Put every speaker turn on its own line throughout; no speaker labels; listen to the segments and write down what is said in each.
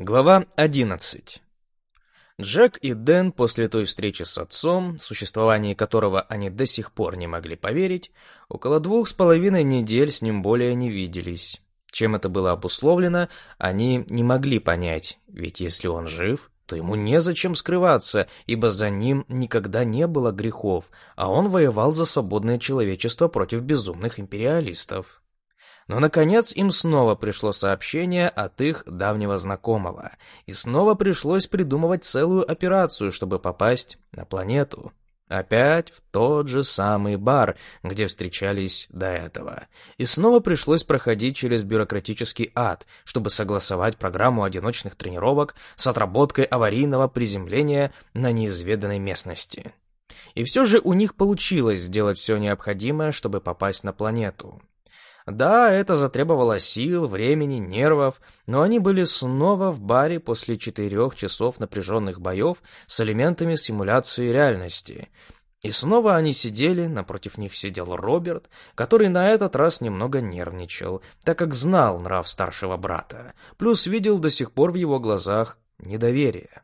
Глава 11. Джек и Дэн после той встречи с отцом, существовании которого они до сих пор не могли поверить, около двух с половиной недель с ним более не виделись. Чем это было обусловлено, они не могли понять, ведь если он жив, то ему незачем скрываться, ибо за ним никогда не было грехов, а он воевал за свободное человечество против безумных империалистов. Но, наконец, им снова пришло сообщение от их давнего знакомого, и снова пришлось придумывать целую операцию, чтобы попасть на планету. Опять в тот же самый бар, где встречались до этого. И снова пришлось проходить через бюрократический ад, чтобы согласовать программу одиночных тренировок с отработкой аварийного приземления на неизведанной местности. И все же у них получилось сделать все необходимое, чтобы попасть на планету. Да, это затребовало сил, времени, нервов, но они были снова в баре после четырех часов напряженных боев с элементами симуляции реальности. И снова они сидели, напротив них сидел Роберт, который на этот раз немного нервничал, так как знал нрав старшего брата, плюс видел до сих пор в его глазах недоверие.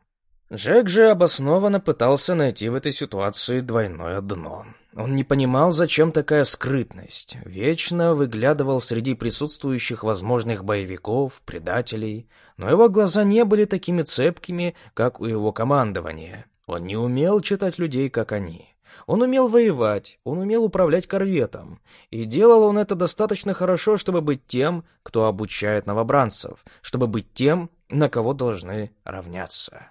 Джек же обоснованно пытался найти в этой ситуации двойное дно. Он не понимал, зачем такая скрытность. Вечно выглядывал среди присутствующих возможных боевиков, предателей, но его глаза не были такими цепкими, как у его командования. Он не умел читать людей, как они. Он умел воевать, он умел управлять корветом, и делал он это достаточно хорошо, чтобы быть тем, кто обучает новобранцев, чтобы быть тем, на кого должны равняться.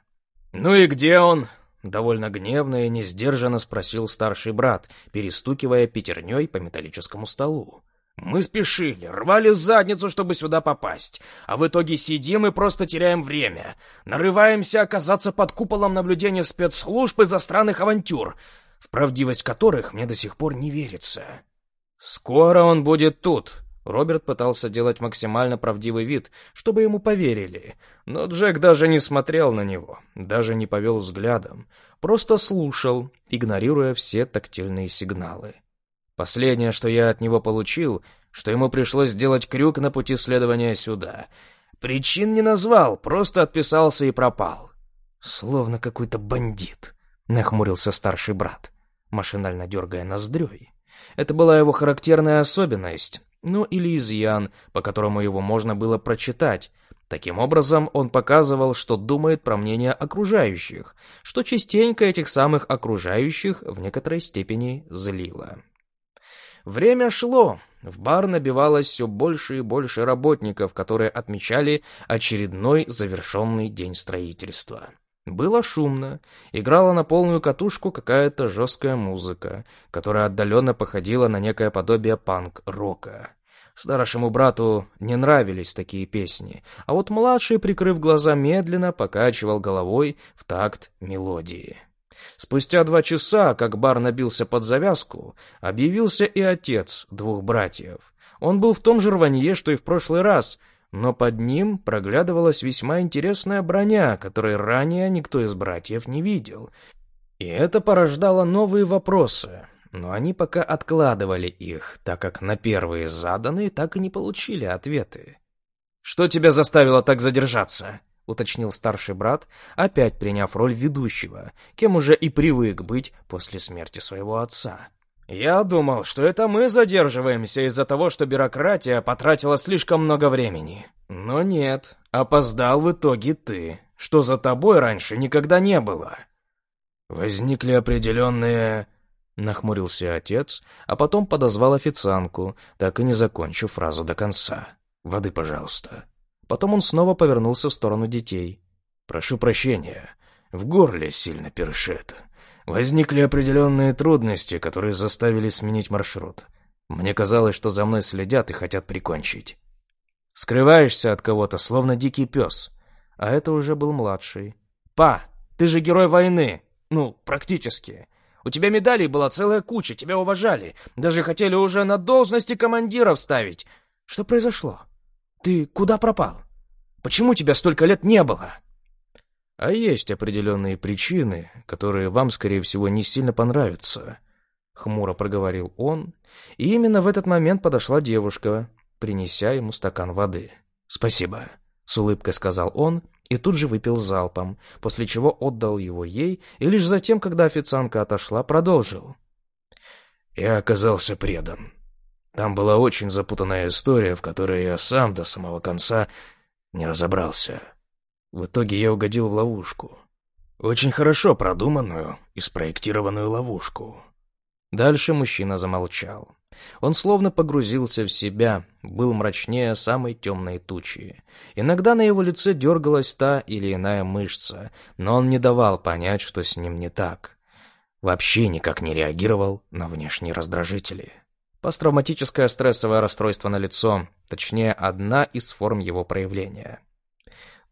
«Ну и где он?» Довольно гневно и несдержанно спросил старший брат, перестукивая пятерней по металлическому столу. «Мы спешили, рвали задницу, чтобы сюда попасть, а в итоге сидим и просто теряем время. Нарываемся оказаться под куполом наблюдения спецслужб из-за странных авантюр, в правдивость которых мне до сих пор не верится». «Скоро он будет тут», Роберт пытался делать максимально правдивый вид, чтобы ему поверили, но Джек даже не смотрел на него, даже не повел взглядом, просто слушал, игнорируя все тактильные сигналы. Последнее, что я от него получил, что ему пришлось сделать крюк на пути следования сюда. Причин не назвал, просто отписался и пропал. Словно какой-то бандит, нахмурился старший брат, машинально дергая ноздрёй. Это была его характерная особенность, ну или изъян, по которому его можно было прочитать. Таким образом, он показывал, что думает про мнение окружающих, что частенько этих самых окружающих в некоторой степени злило. Время шло, в бар набивалось все больше и больше работников, которые отмечали очередной завершенный день строительства. Было шумно, играла на полную катушку какая-то жесткая музыка, которая отдаленно походила на некое подобие панк-рока. Старшему брату не нравились такие песни, а вот младший, прикрыв глаза, медленно покачивал головой в такт мелодии. Спустя два часа, как бар набился под завязку, объявился и отец двух братьев. Он был в том же рванье, что и в прошлый раз, но под ним проглядывалась весьма интересная броня, которой ранее никто из братьев не видел. И это порождало новые вопросы но они пока откладывали их, так как на первые заданные так и не получили ответы. «Что тебя заставило так задержаться?» — уточнил старший брат, опять приняв роль ведущего, кем уже и привык быть после смерти своего отца. «Я думал, что это мы задерживаемся из-за того, что бюрократия потратила слишком много времени. Но нет, опоздал в итоге ты, что за тобой раньше никогда не было». Возникли определенные Нахмурился отец, а потом подозвал официантку, так и не закончив фразу до конца. «Воды, пожалуйста». Потом он снова повернулся в сторону детей. «Прошу прощения, в горле сильно першит. Возникли определенные трудности, которые заставили сменить маршрут. Мне казалось, что за мной следят и хотят прикончить. Скрываешься от кого-то, словно дикий пес. А это уже был младший. «Па, ты же герой войны! Ну, практически. У тебя медалей была целая куча, тебя уважали. Даже хотели уже на должности командира вставить. Что произошло? Ты куда пропал? Почему тебя столько лет не было?» «А есть определенные причины, которые вам, скорее всего, не сильно понравятся», — хмуро проговорил он, и именно в этот момент подошла девушка, принеся ему стакан воды. «Спасибо», — с улыбкой сказал он и тут же выпил залпом, после чего отдал его ей, и лишь затем, когда официантка отошла, продолжил. «Я оказался предан. Там была очень запутанная история, в которой я сам до самого конца не разобрался. В итоге я угодил в ловушку. Очень хорошо продуманную и спроектированную ловушку». Дальше мужчина замолчал. Он словно погрузился в себя, был мрачнее самой темной тучи. Иногда на его лице дергалась та или иная мышца, но он не давал понять, что с ним не так. Вообще никак не реагировал на внешние раздражители. Посттравматическое стрессовое расстройство на лицо, точнее, одна из форм его проявления.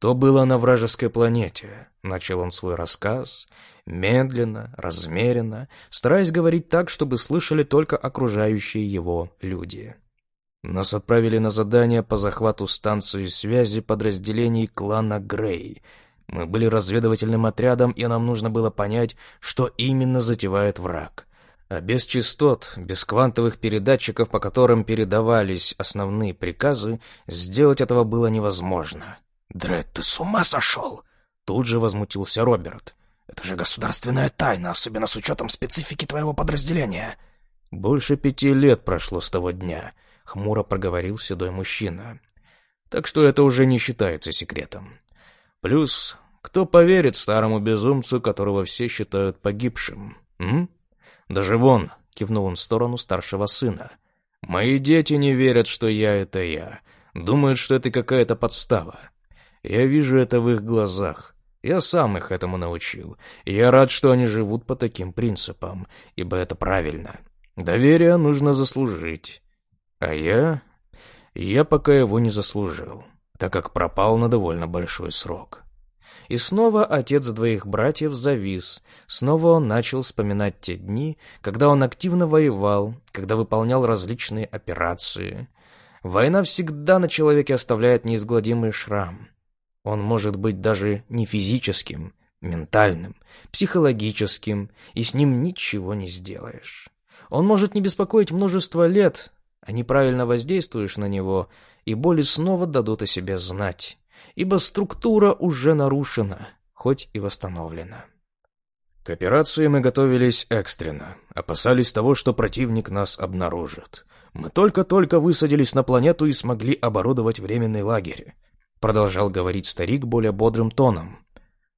То было на вражеской планете. Начал он свой рассказ, медленно, размеренно, стараясь говорить так, чтобы слышали только окружающие его люди. Нас отправили на задание по захвату станции связи подразделений клана Грей. Мы были разведывательным отрядом, и нам нужно было понять, что именно затевает враг. А без частот, без квантовых передатчиков, по которым передавались основные приказы, сделать этого было невозможно. «Дред, ты с ума сошел?» Тут же возмутился Роберт. Это же государственная тайна, особенно с учетом специфики твоего подразделения. Больше пяти лет прошло с того дня, хмуро проговорил седой мужчина. Так что это уже не считается секретом. Плюс, кто поверит старому безумцу, которого все считают погибшим? М? Даже вон, кивнул он в сторону старшего сына. Мои дети не верят, что я — это я. Думают, что это какая-то подстава. Я вижу это в их глазах. Я сам их этому научил, я рад, что они живут по таким принципам, ибо это правильно. Доверие нужно заслужить. А я... Я пока его не заслужил, так как пропал на довольно большой срок. И снова отец двоих братьев завис, снова он начал вспоминать те дни, когда он активно воевал, когда выполнял различные операции. Война всегда на человеке оставляет неизгладимый шрам. Он может быть даже не физическим, ментальным, психологическим, и с ним ничего не сделаешь. Он может не беспокоить множество лет, а неправильно воздействуешь на него, и боли снова дадут о себе знать, ибо структура уже нарушена, хоть и восстановлена. К операции мы готовились экстренно, опасались того, что противник нас обнаружит. Мы только-только высадились на планету и смогли оборудовать временный лагерь продолжал говорить старик более бодрым тоном.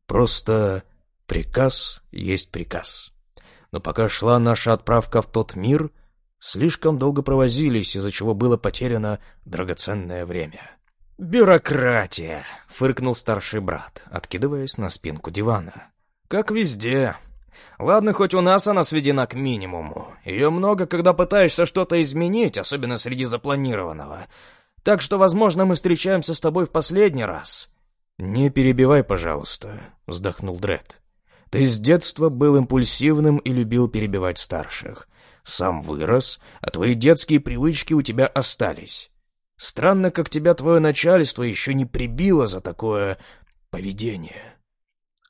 Просто приказ есть приказ. Но пока шла наша отправка в тот мир, слишком долго провозились, из-за чего было потеряно драгоценное время. «Бюрократия!» — фыркнул старший брат, откидываясь на спинку дивана. «Как везде. Ладно, хоть у нас она сведена к минимуму. Ее много, когда пытаешься что-то изменить, особенно среди запланированного. Так что, возможно, мы встречаемся с тобой в последний раз». «Не перебивай, пожалуйста», — вздохнул Дред. «Ты с детства был импульсивным и любил перебивать старших. Сам вырос, а твои детские привычки у тебя остались. Странно, как тебя твое начальство еще не прибило за такое поведение».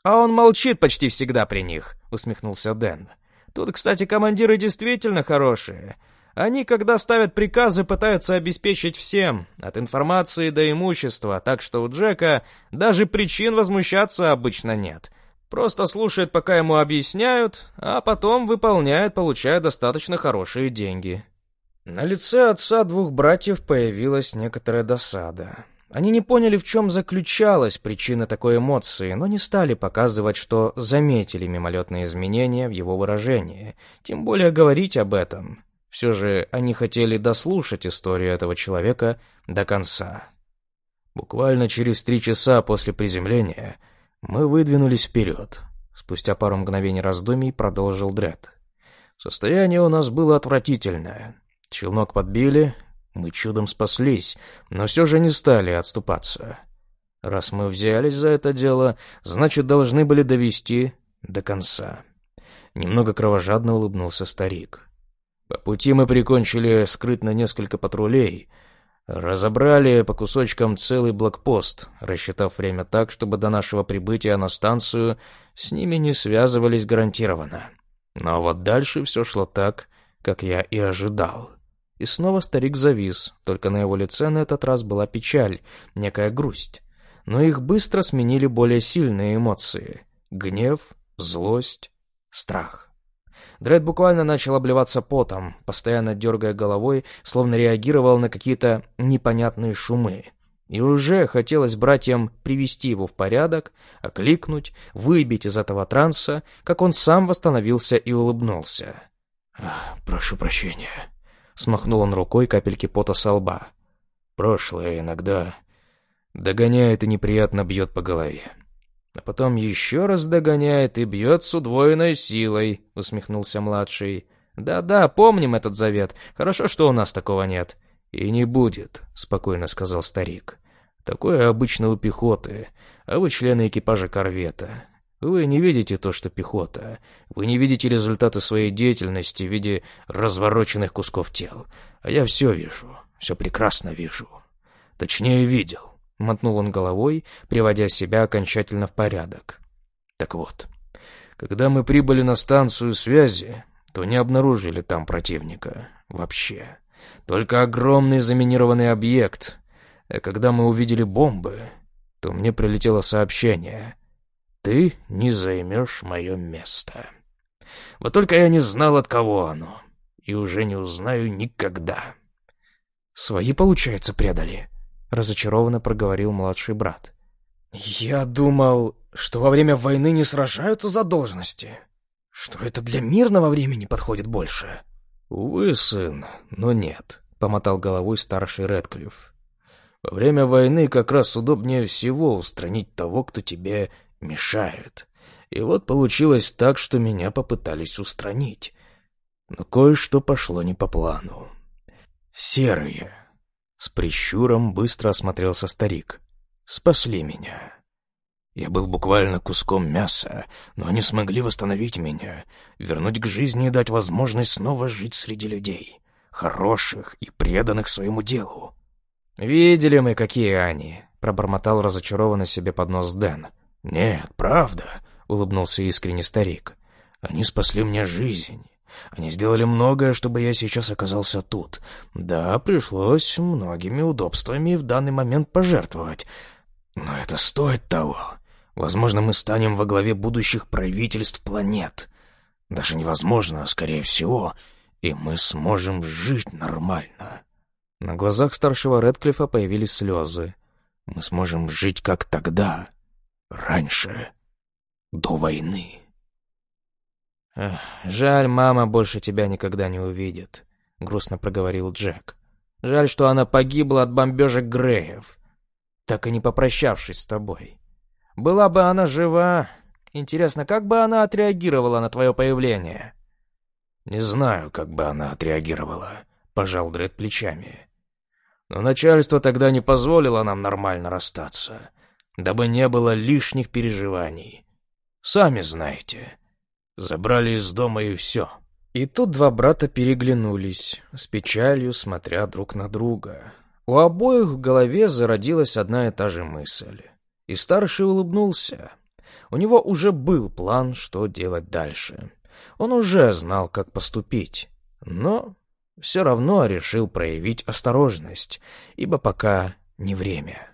«А он молчит почти всегда при них», — усмехнулся Дэн. «Тут, кстати, командиры действительно хорошие. Они, когда ставят приказы, пытаются обеспечить всем, от информации до имущества, так что у Джека даже причин возмущаться обычно нет. Просто слушает, пока ему объясняют, а потом выполняет, получая достаточно хорошие деньги. На лице отца двух братьев появилась некоторая досада. Они не поняли, в чем заключалась причина такой эмоции, но не стали показывать, что заметили мимолетные изменения в его выражении, тем более говорить об этом. Все же они хотели дослушать историю этого человека до конца. Буквально через три часа после приземления мы выдвинулись вперед. Спустя пару мгновений раздумий продолжил Дред. Состояние у нас было отвратительное. Челнок подбили, мы чудом спаслись, но все же не стали отступаться. Раз мы взялись за это дело, значит, должны были довести до конца. Немного кровожадно улыбнулся старик. По пути мы прикончили скрытно несколько патрулей, разобрали по кусочкам целый блокпост, рассчитав время так, чтобы до нашего прибытия на станцию с ними не связывались гарантированно. Но вот дальше все шло так, как я и ожидал. И снова старик завис, только на его лице на этот раз была печаль, некая грусть. но их быстро сменили более сильные эмоции — гнев, злость, страх. Дред буквально начал обливаться потом, постоянно дергая головой, словно реагировал на какие-то непонятные шумы. И уже хотелось братьям привести его в порядок, окликнуть, выбить из этого транса, как он сам восстановился и улыбнулся.
«Прошу прощения», —
смахнул он рукой капельки пота со лба.
«Прошлое иногда догоняет и неприятно бьет по голове.
А потом еще раз догоняет и бьет с удвоенной силой», — усмехнулся младший. «Да-да, помним этот завет. Хорошо, что у нас такого нет».
«И не будет», — спокойно сказал старик. «Такое обычно у пехоты, а вы члены экипажа корвета. Вы не видите то, что пехота. Вы не видите результаты своей деятельности в виде развороченных кусков тел. А я все вижу, все прекрасно вижу. Точнее, видел. Мотнул он головой, приводя себя окончательно в порядок. Так вот, когда мы прибыли на станцию связи, то не обнаружили там противника. Вообще. Только огромный заминированный объект. А когда мы увидели бомбы, то мне прилетело сообщение. «Ты не займешь мое место». Вот только я не знал, от кого оно. И уже не узнаю никогда.
«Свои, получается, предали?» Разочарованно проговорил младший брат. «Я думал, что во время войны не сражаются за должности. Что это для мирного времени подходит больше».
«Увы, сын, но нет», — помотал головой старший Редклифф. «Во время войны как раз удобнее всего устранить того, кто тебе мешает. И вот получилось так, что меня попытались устранить. Но кое-что пошло не по плану. Серые, с прищуром быстро осмотрелся старик. «Спасли меня. Я был буквально куском мяса, но они смогли восстановить меня, вернуть к жизни и дать возможность снова жить среди людей, хороших и преданных своему делу».
«Видели мы, какие они», — пробормотал разочарованно себе под нос Дэн.
«Нет, правда», — улыбнулся искренне старик. «Они спасли мне жизнь». Они сделали многое, чтобы я сейчас оказался тут. Да, пришлось многими удобствами в данный момент пожертвовать. Но это стоит того. Возможно, мы станем во главе будущих правительств планет. Даже невозможно, а скорее всего, и мы сможем жить нормально.
На глазах старшего Редклифа появились слезы.
Мы сможем жить как тогда, раньше, до войны.
Эх, «Жаль, мама больше тебя никогда не увидит», — грустно проговорил Джек. «Жаль, что она погибла от бомбежек Греев, так и не попрощавшись с тобой. Была бы она жива, интересно, как бы она отреагировала на твое появление?»
«Не знаю, как бы она отреагировала», — пожал Дред плечами. «Но начальство тогда не позволило нам нормально расстаться, дабы не было лишних переживаний. Сами знаете». Забрали из дома и все.
И тут два брата переглянулись, с печалью смотря друг на друга. У обоих в голове зародилась одна и та же мысль. И старший улыбнулся. У него уже был план, что делать дальше. Он уже знал, как поступить. Но все равно решил проявить осторожность, ибо пока не время.